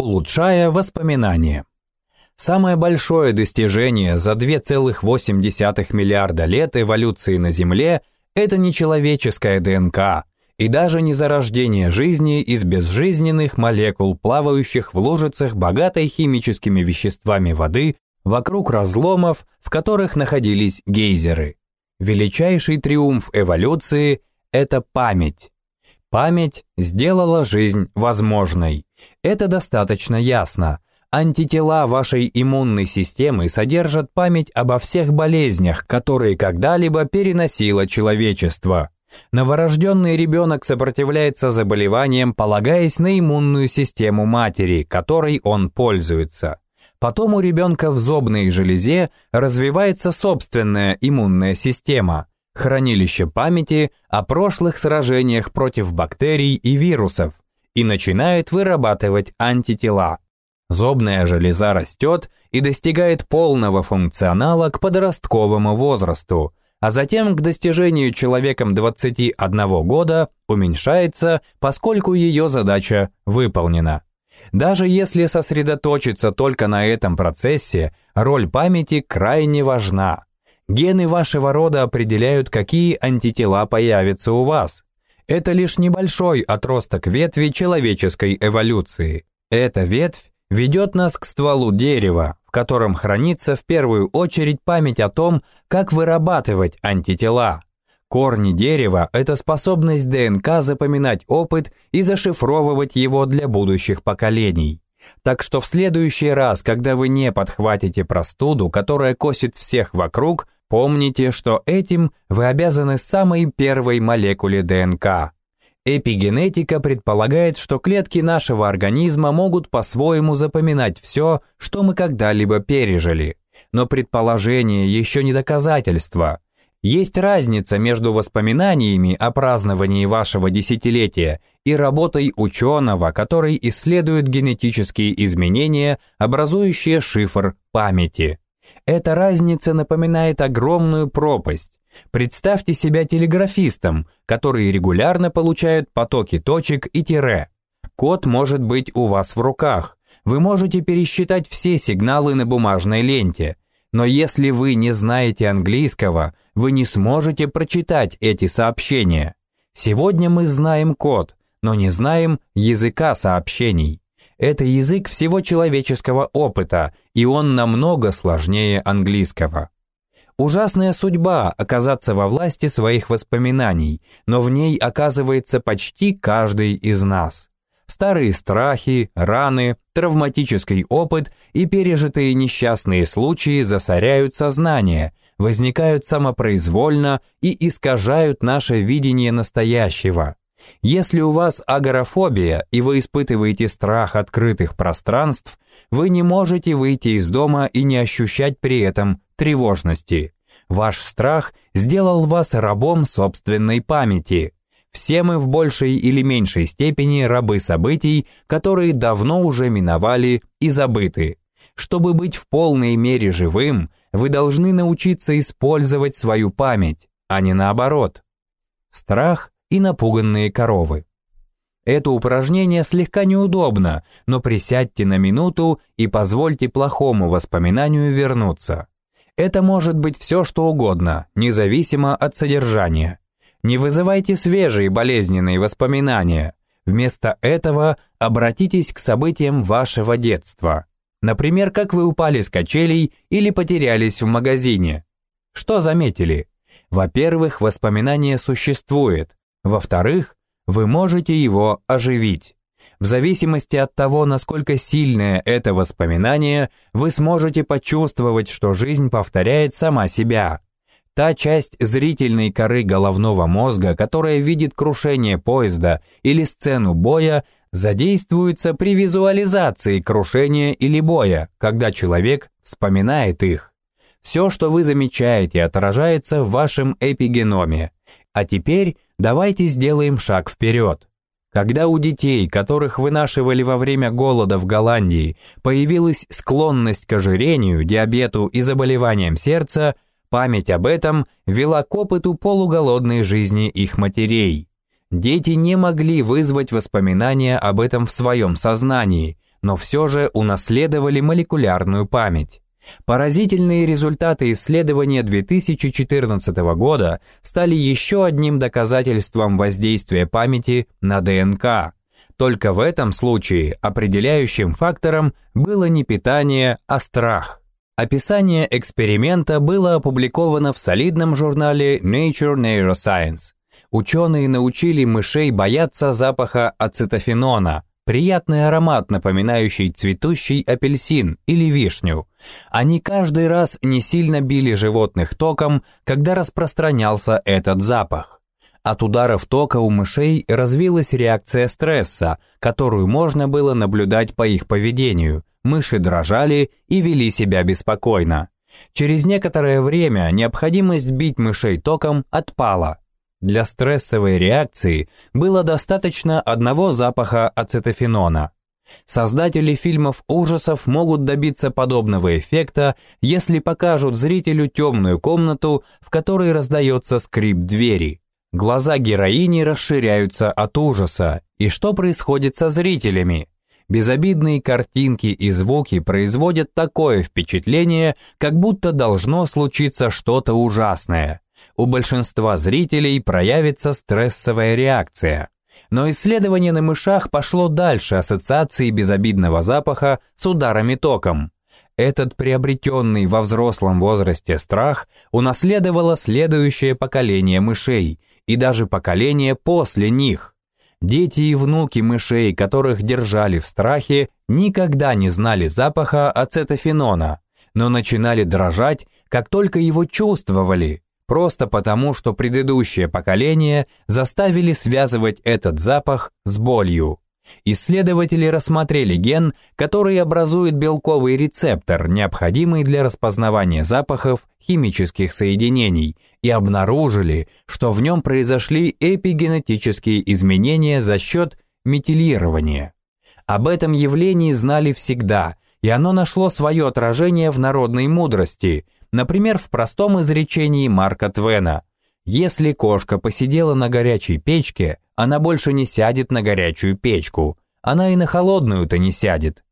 улучшая воспоминания. Самое большое достижение за 2,8 миллиарда лет эволюции на Земле – это не человеческая ДНК, и даже не зарождение жизни из безжизненных молекул, плавающих в лужицах богатой химическими веществами воды вокруг разломов, в которых находились гейзеры. Величайший триумф эволюции – это память. Память сделала жизнь возможной. Это достаточно ясно – Антитела вашей иммунной системы содержат память обо всех болезнях, которые когда-либо переносило человечество. Новорожденный ребенок сопротивляется заболеваниям, полагаясь на иммунную систему матери, которой он пользуется. Потом у ребенка в зобной железе развивается собственная иммунная система, хранилище памяти о прошлых сражениях против бактерий и вирусов, и начинает вырабатывать антитела. Зобная железа растет и достигает полного функционала к подростковому возрасту, а затем к достижению человеком 21 года уменьшается, поскольку ее задача выполнена. Даже если сосредоточиться только на этом процессе, роль памяти крайне важна. Гены вашего рода определяют, какие антитела появятся у вас. Это лишь небольшой отросток ветви человеческой эволюции. Эта ветвь ведет нас к стволу дерева, в котором хранится в первую очередь память о том, как вырабатывать антитела. Корни дерева – это способность ДНК запоминать опыт и зашифровывать его для будущих поколений. Так что в следующий раз, когда вы не подхватите простуду, которая косит всех вокруг, помните, что этим вы обязаны самой первой молекуле ДНК. Эпигенетика предполагает, что клетки нашего организма могут по-своему запоминать все, что мы когда-либо пережили. Но предположение еще не доказательство. Есть разница между воспоминаниями о праздновании вашего десятилетия и работой ученого, который исследует генетические изменения, образующие шифр памяти. Эта разница напоминает огромную пропасть. Представьте себя телеграфистом, который регулярно получает потоки точек и тире. Код может быть у вас в руках. Вы можете пересчитать все сигналы на бумажной ленте. Но если вы не знаете английского, вы не сможете прочитать эти сообщения. Сегодня мы знаем код, но не знаем языка сообщений. Это язык всего человеческого опыта, и он намного сложнее английского. Ужасная судьба оказаться во власти своих воспоминаний, но в ней оказывается почти каждый из нас. Старые страхи, раны, травматический опыт и пережитые несчастные случаи засоряют сознание, возникают самопроизвольно и искажают наше видение настоящего. Если у вас агорафобия и вы испытываете страх открытых пространств, вы не можете выйти из дома и не ощущать при этом тревожности. Ваш страх сделал вас рабом собственной памяти. Все мы в большей или меньшей степени рабы событий, которые давно уже миновали и забыты. Чтобы быть в полной мере живым, вы должны научиться использовать свою память, а не наоборот. Страх и напуганные коровы. Это упражнение слегка неудобно, но присядьте на минуту и позвольте плохому воспоминанию вернуться. Это может быть все, что угодно, независимо от содержания. Не вызывайте свежие болезненные воспоминания. Вместо этого обратитесь к событиям вашего детства. Например, как вы упали с качелей или потерялись в магазине. Что заметили? Во-первых, воспоминание существует. Во-вторых, вы можете его оживить. В зависимости от того, насколько сильное это воспоминание, вы сможете почувствовать, что жизнь повторяет сама себя. Та часть зрительной коры головного мозга, которая видит крушение поезда или сцену боя, задействуется при визуализации крушения или боя, когда человек вспоминает их. Все, что вы замечаете, отражается в вашем эпигеноме. А теперь давайте сделаем шаг вперед. Когда у детей, которых вынашивали во время голода в Голландии, появилась склонность к ожирению, диабету и заболеваниям сердца, память об этом вела к опыту полуголодной жизни их матерей. Дети не могли вызвать воспоминания об этом в своем сознании, но все же унаследовали молекулярную память. Поразительные результаты исследования 2014 года стали еще одним доказательством воздействия памяти на ДНК. Только в этом случае определяющим фактором было не питание, а страх. Описание эксперимента было опубликовано в солидном журнале Nature Neuroscience. Ученые научили мышей бояться запаха ацетофенона, приятный аромат, напоминающий цветущий апельсин или вишню. Они каждый раз не сильно били животных током, когда распространялся этот запах. От ударов тока у мышей развилась реакция стресса, которую можно было наблюдать по их поведению. Мыши дрожали и вели себя беспокойно. Через некоторое время необходимость бить мышей током отпала. Для стрессовой реакции было достаточно одного запаха ацетофенона. Создатели фильмов ужасов могут добиться подобного эффекта, если покажут зрителю темную комнату, в которой раздается скрип двери. Глаза героини расширяются от ужаса. И что происходит со зрителями? Безобидные картинки и звуки производят такое впечатление, как будто должно случиться что-то ужасное. У большинства зрителей проявится стрессовая реакция. Но исследование на мышах пошло дальше ассоциации безобидного запаха с ударами током. Этот приобретенный во взрослом возрасте страх унаследовало следующее поколение мышей – и даже поколение после них. Дети и внуки мышей, которых держали в страхе, никогда не знали запаха ацетофенона, но начинали дрожать, как только его чувствовали, просто потому, что предыдущее поколение заставили связывать этот запах с болью. Исследователи рассмотрели ген, который образует белковый рецептор, необходимый для распознавания запахов химических соединений, и обнаружили, что в нем произошли эпигенетические изменения за счет метилирования. Об этом явлении знали всегда, и оно нашло свое отражение в народной мудрости, например, в простом изречении Марка Твена «Если кошка посидела на горячей печке, она больше не сядет на горячую печку, она и на холодную-то не сядет».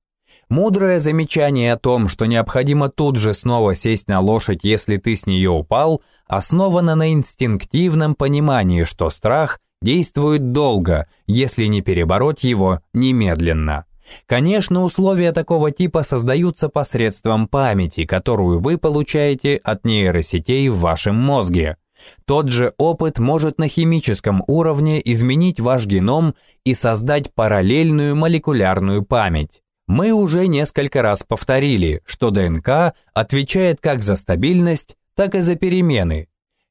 Мудрое замечание о том, что необходимо тут же снова сесть на лошадь, если ты с нее упал, основано на инстинктивном понимании, что страх действует долго, если не перебороть его немедленно. Конечно, условия такого типа создаются посредством памяти, которую вы получаете от нейросетей в вашем мозге. Тот же опыт может на химическом уровне изменить ваш геном и создать параллельную молекулярную память. Мы уже несколько раз повторили, что ДНК отвечает как за стабильность, так и за перемены.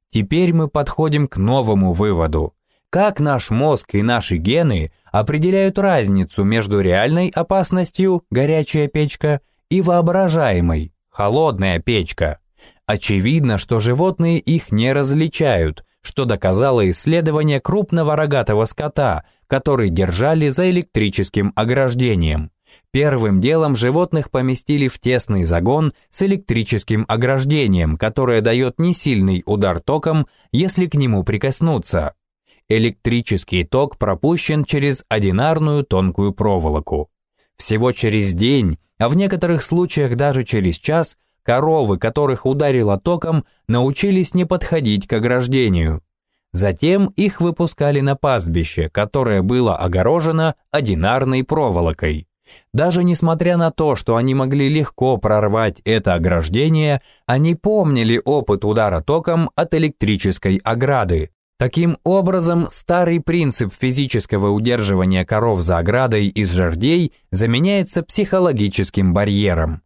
Теперь мы подходим к новому выводу. Как наш мозг и наши гены определяют разницу между реальной опасностью, горячая печка, и воображаемой, холодная печка. Очевидно, что животные их не различают, что доказало исследование крупного рогатого скота, который держали за электрическим ограждением. Первым делом животных поместили в тесный загон с электрическим ограждением, которое дает несильный удар током, если к нему прикоснуться. Электрический ток пропущен через одинарную тонкую проволоку. Всего через день, а в некоторых случаях даже через час, коровы, которых ударило током, научились не подходить к ограждению. Затем их выпускали на пастбище, которое было огорожено одинарной проволокой. Даже несмотря на то, что они могли легко прорвать это ограждение, они помнили опыт удара током от электрической ограды. Таким образом, старый принцип физического удерживания коров за оградой из жердей заменяется психологическим барьером.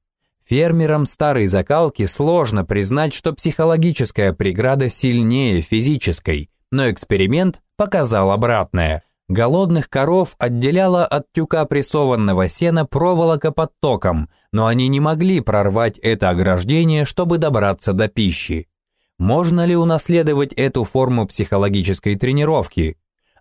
Фермерам старой закалки сложно признать, что психологическая преграда сильнее физической, но эксперимент показал обратное – Голодных коров отделяла от тюка прессованного сена проволока под током, но они не могли прорвать это ограждение, чтобы добраться до пищи. Можно ли унаследовать эту форму психологической тренировки?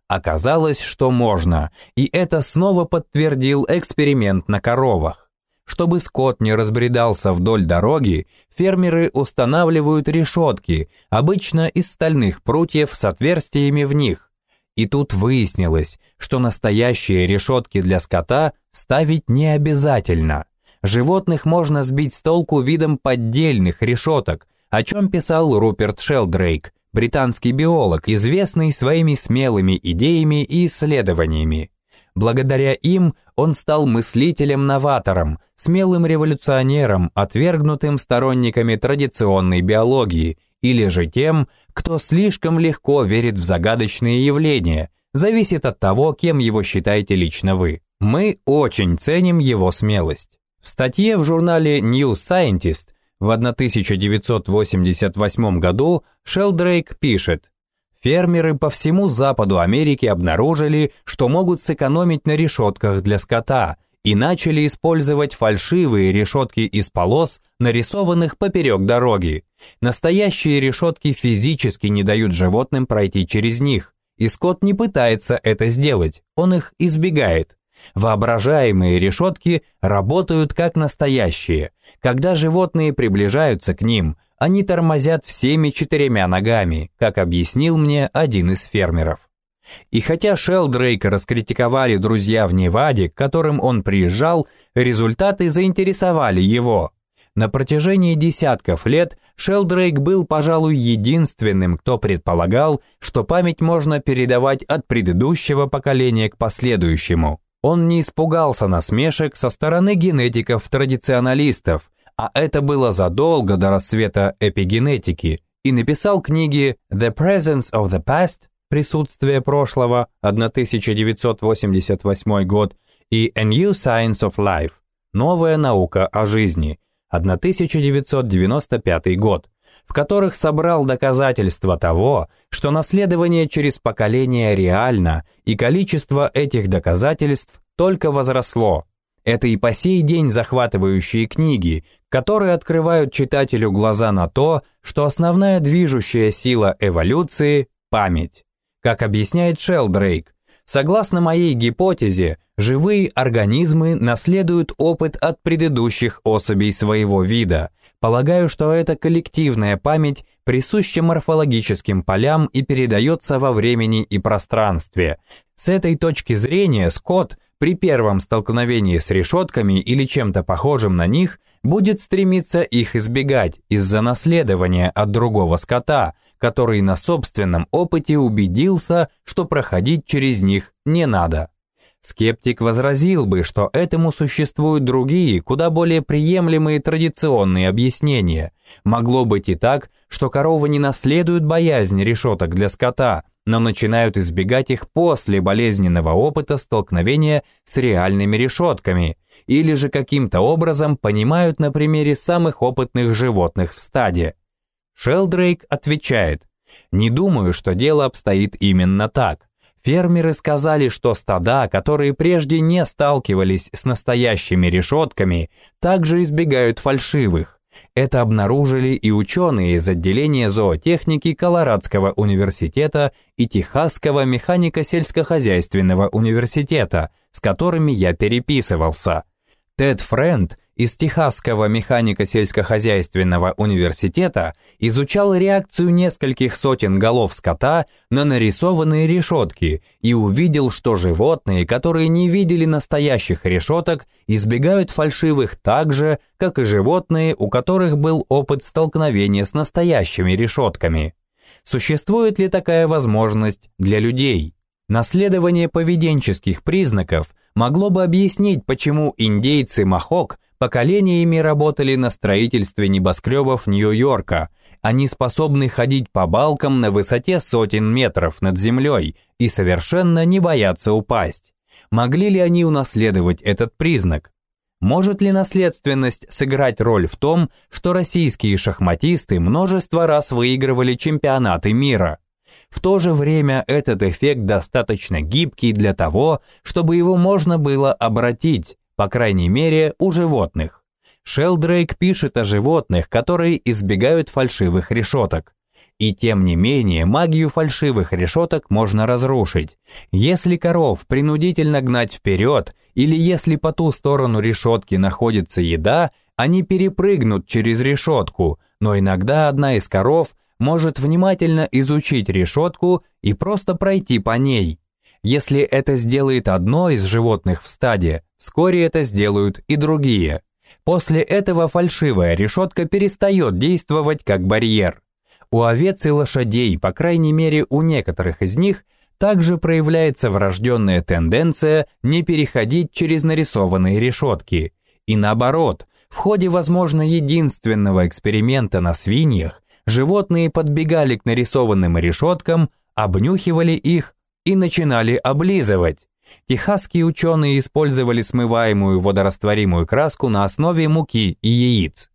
Оказалось, что можно, и это снова подтвердил эксперимент на коровах. Чтобы скот не разбредался вдоль дороги, фермеры устанавливают решетки, обычно из стальных прутьев с отверстиями в них, И тут выяснилось, что настоящие решетки для скота ставить не обязательно. Животных можно сбить с толку видом поддельных решеток, о чем писал Руперт Шелдрейк, британский биолог, известный своими смелыми идеями и исследованиями. Благодаря им он стал мыслителем-новатором, смелым революционером, отвергнутым сторонниками традиционной биологии, или же тем, кто слишком легко верит в загадочные явления, зависит от того, кем его считаете лично вы. Мы очень ценим его смелость. В статье в журнале New Scientist в 1988 году Шелдрейк пишет, Фермеры по всему западу Америки обнаружили, что могут сэкономить на решетках для скота и начали использовать фальшивые решетки из полос, нарисованных поперек дороги. Настоящие решетки физически не дают животным пройти через них, и скот не пытается это сделать, он их избегает. Воображаемые решетки работают как настоящие. Когда животные приближаются к ним – они тормозят всеми четырьмя ногами, как объяснил мне один из фермеров. И хотя Шелдрейка раскритиковали друзья в Неваде, к которым он приезжал, результаты заинтересовали его. На протяжении десятков лет Шелдрейк был, пожалуй, единственным, кто предполагал, что память можно передавать от предыдущего поколения к последующему. Он не испугался насмешек со стороны генетиков-традиционалистов, а это было задолго до рассвета эпигенетики, и написал книги «The Presence of the Past» «Присутствие прошлого» 1988 год и «A New Science of Life» «Новая наука о жизни» 1995 год, в которых собрал доказательства того, что наследование через поколения реально, и количество этих доказательств только возросло. Это и по сей день захватывающие книги, которые открывают читателю глаза на то, что основная движущая сила эволюции – память. Как объясняет Шелдрейк, согласно моей гипотезе, живые организмы наследуют опыт от предыдущих особей своего вида. Полагаю, что эта коллективная память присуща морфологическим полям и передается во времени и пространстве. С этой точки зрения Скотт при первом столкновении с решетками или чем-то похожим на них будет стремиться их избегать из-за наследования от другого скота, который на собственном опыте убедился, что проходить через них не надо. Скептик возразил бы, что этому существуют другие, куда более приемлемые традиционные объяснения. Могло быть и так, что коровы не наследуют боязнь решеток для скота, но начинают избегать их после болезненного опыта столкновения с реальными решетками, или же каким-то образом понимают на примере самых опытных животных в стаде. Шелдрейк отвечает, «Не думаю, что дело обстоит именно так. Фермеры сказали, что стада, которые прежде не сталкивались с настоящими решетками, также избегают фальшивых. Это обнаружили и ученые из отделения зоотехники Колорадского университета и Техасского механико-сельскохозяйственного университета, с которыми я переписывался. Тед Френд из Техасского механико-сельскохозяйственного университета изучал реакцию нескольких сотен голов скота на нарисованные решетки и увидел, что животные, которые не видели настоящих решеток, избегают фальшивых так же, как и животные, у которых был опыт столкновения с настоящими решетками. Существует ли такая возможность для людей? Наследование поведенческих признаков могло бы объяснить, почему индейцы Махок поколениями работали на строительстве небоскребов Нью-Йорка. Они способны ходить по балкам на высоте сотен метров над землей и совершенно не боятся упасть. Могли ли они унаследовать этот признак? Может ли наследственность сыграть роль в том, что российские шахматисты множество раз выигрывали чемпионаты мира? В то же время этот эффект достаточно гибкий для того, чтобы его можно было обратить, по крайней мере, у животных. Шелдрейк пишет о животных, которые избегают фальшивых решеток. И тем не менее, магию фальшивых решеток можно разрушить. Если коров принудительно гнать вперед, или если по ту сторону решетки находится еда, они перепрыгнут через решетку, но иногда одна из коров может внимательно изучить решетку и просто пройти по ней. Если это сделает одно из животных в стаде, вскоре это сделают и другие. После этого фальшивая решетка перестает действовать как барьер. У овец и лошадей, по крайней мере у некоторых из них, также проявляется врожденная тенденция не переходить через нарисованные решетки. И наоборот, в ходе, возможно, единственного эксперимента на свиньях, животные подбегали к нарисованным решеткам, обнюхивали их и начинали облизывать. Техасские ученые использовали смываемую водорастворимую краску на основе муки и яиц.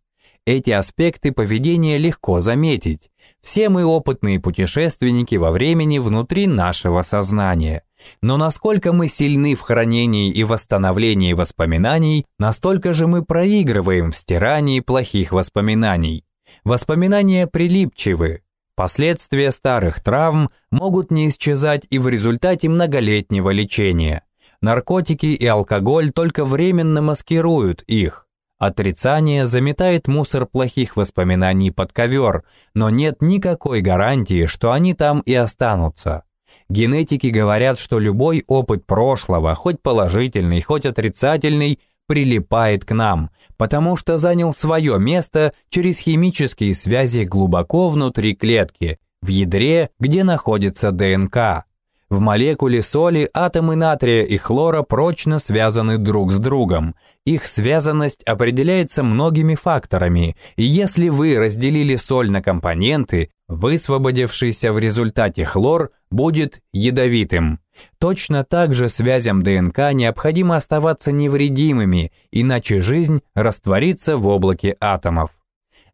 Эти аспекты поведения легко заметить. Все мы опытные путешественники во времени внутри нашего сознания. Но насколько мы сильны в хранении и восстановлении воспоминаний, настолько же мы проигрываем в стирании плохих воспоминаний. Воспоминания прилипчивы. Последствия старых травм могут не исчезать и в результате многолетнего лечения. Наркотики и алкоголь только временно маскируют их. Отрицание заметает мусор плохих воспоминаний под ковер, но нет никакой гарантии, что они там и останутся. Генетики говорят, что любой опыт прошлого, хоть положительный, хоть отрицательный, прилипает к нам, потому что занял свое место через химические связи глубоко внутри клетки, в ядре, где находится ДНК. В молекуле соли атомы натрия и хлора прочно связаны друг с другом. Их связанность определяется многими факторами, и если вы разделили соль на компоненты, высвободившийся в результате хлор будет ядовитым. Точно так же связям ДНК необходимо оставаться невредимыми, иначе жизнь растворится в облаке атомов.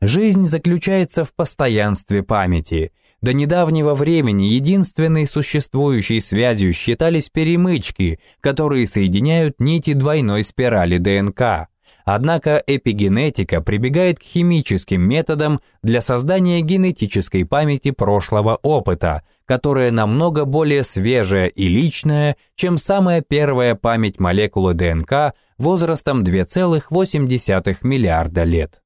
Жизнь заключается в постоянстве памяти – до недавнего времени единственной существующей связью считались перемычки, которые соединяют нити двойной спирали ДНК. Однако эпигенетика прибегает к химическим методам для создания генетической памяти прошлого опыта, которая намного более свежая и личная, чем самая первая память молекулы ДНК возрастом 2,8 миллиарда лет.